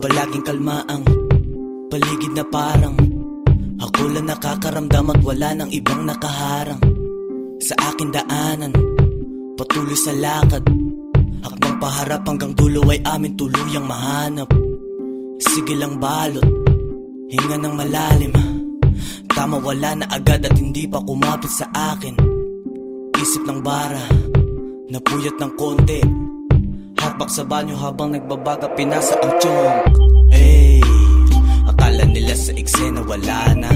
Palaging kalma ang paligid na parang Ako lang nakakaramdam at wala nang ibang nakaharang. Sa akin daanan, patuloy sa lakad. Hakbang paharap hanggang dulo ay amin tuluyang mahanap. Sige lang balot, hinga ng malalim. Tama wala na agad at hindi pa kumapit sa akin. Isip ng bara, napuyat ng konti Hatbak sa banyo habang nagbabaga pinasa ang tiyong Hey, akala nila sa eksena wala na.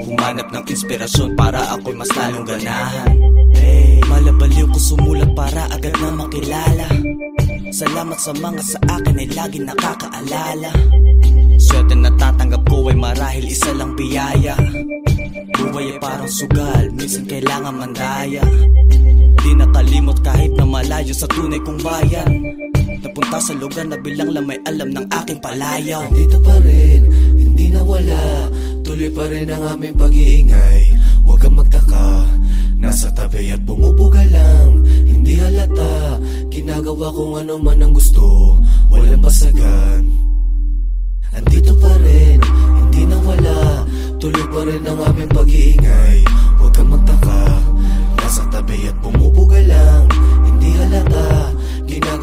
Humanap ng inspirasyon para ako'y mas lalong ganahan. Hey, malabaliw ko sumulat para agad na makilala. Salamat sa mga sa akin ay lagi nakakaalala. Swerte na tatanggap ko ay marahil isa lang biyaya. Buhay ay parang sugal, minsan kailangan mandaya. Di nakalimot kahit na malayo sa tunay kong bayan Napunta sa lugar na bilang lang may alam ng aking palayaw. Dito pa rin, hindi nawala. Tuloy pa rin ang aming pag-iingay. Huwag kang magtaka. Nasa tabi at bumubuga lang. Hindi halata. Ginagawa kung ano man ang gusto. Walang basagan. Andito pa rin, hindi nawala. Tuloy pa rin ang aming pag-iingay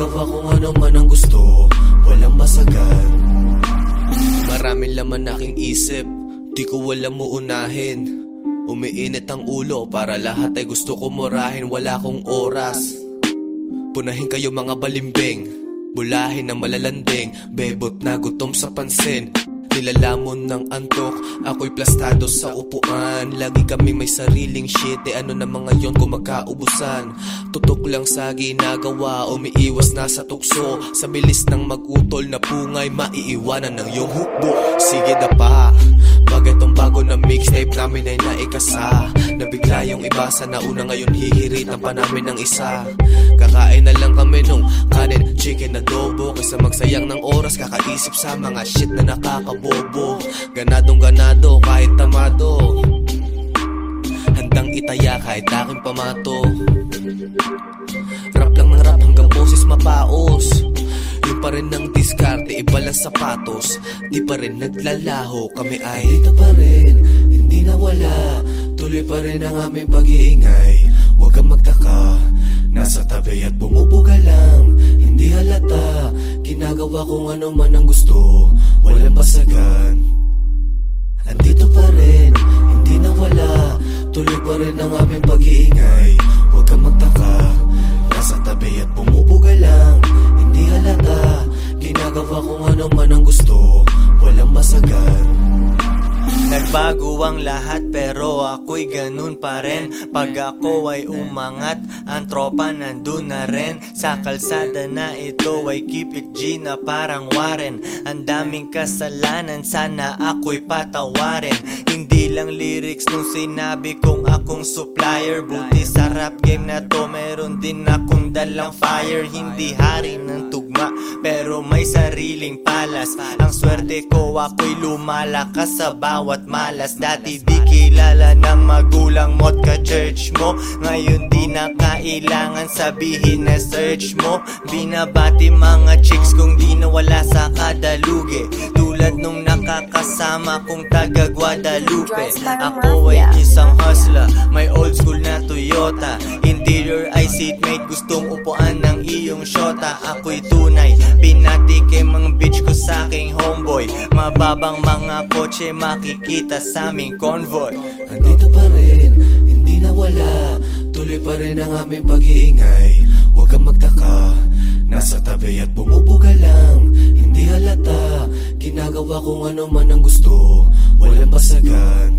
Ginagawa kung ano man ang gusto Walang masagan Maraming laman aking isip Di ko alam mo unahin Umiinit ang ulo para lahat ay gusto ko murahin Wala kong oras. Punahin kayo mga balimbing Bulahin na malalanding Bebot na gutom sa pansin Nilalamon ng antok. Ako'y plastado sa upuan. Lagi kami may sariling shit. Eh ano na mga yon kung magkaubusan? Tutok lang sa ginagawa. Umiiwas na sa tukso. Sa bilis ng magutol na pungay Maiiwanan ng iyong hukbo. Sige da pa. Pag itong bago na mixtape namin ay naikasa. Nabigla yung ibasa na una ngayon hihiritan pa namin ng isa. Kakain na lang kami nung kanin, chicken, adobo. Kaysa magsayang ng oras kakaisip sa mga shit na nakakabobo. Ganadong ganado kahit tamado pa rin ng diskarte, iba lang sapatos. Di pa rin naglalaho, kami ay Dito pa rin, hindi nawala. Tuloy pa rin ang aming pag-iingay. Huwag kang magtaka Nasa tabi at bumubuga lang. Hindi halata Ginagawa kung ano man ang gusto. Walang basagan. Andito pa rin, hindi nawala. Tuloy pa rin ang aming pag-iingay. Huwag kang magtaka Nasa tabi at bumubuga lang ang lahat pero ako'y ganun pa rin. Pag ako ay umangat, ang tropa nandun na rin. Sa kalsada na ito ay keep it G na parang Warren. Ang daming kasalanan, sana ako'y patawarin. Hindi lang lyrics nung sinabi kong akong supplier. Buti sa rap game na to, meron din akong dalang fire. Hindi hari ng tugma, pero may sariling palas. Ang swerte ko ako'y lumalakas sa bawat malas. Dati di kilala ng magulang mo't ka-church mo. Ngayon di na kailangan sabihin na search mo. Binabati mga chicks kung di nawala sa kadalugi Tulad nung nakakasama kong taga Guadalupe. Ako ay isang hustler, may old school na Toyota. Interior ay seatmate, gustong upuan ng iyong shota. Ako'y tunay, pinatikim ang bitch ko sa aking homeboy. Mababang mga kotse makikita sa aming convoy. Andito pa rin, hindi nawala. Tuloy pa rin ang aming pag-iingay. Huwag kang magtaka. Nasa tabi at bumubuga lang. Hindi halata Ginagawa kung ano man ang gusto Walang basagan.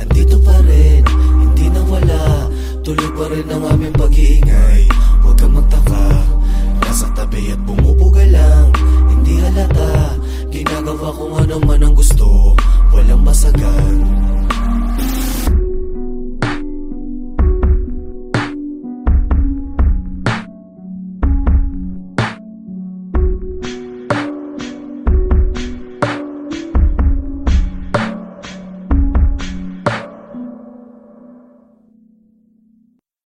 Andito pa rin, hindi nawala Tuloy pa rin ang aming pag-iingay